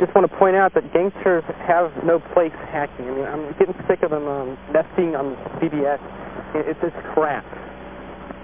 just want to point out that gangsters have no place hacking. I mean, I'm getting sick of them um, nesting on BBS. It, it's just crap.